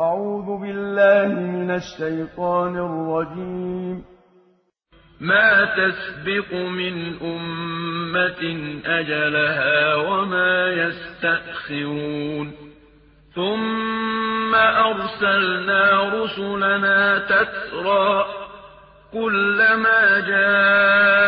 أعوذ بالله من الشيطان الرجيم. ما تسبق من أمة أجلها وما يستأخرون. ثم أرسلنا رسلنا تترى كلما جاء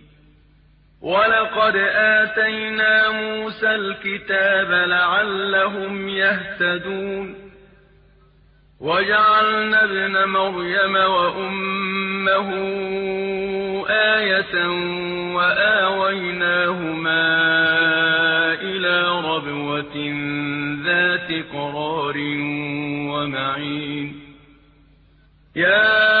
ولقد آتينا موسى الكتاب لعلهم يهتدون وجعلنا ابن مريم وأمه آية وآويناهما إلى ربوة ذات قرار ومعين يا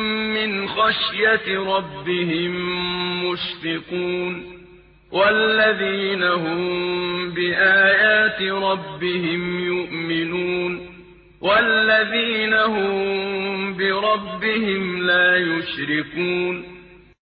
خشية ربهم مشفقون والذين هم بآيات ربهم يؤمنون والذين هم بربهم لا يشركون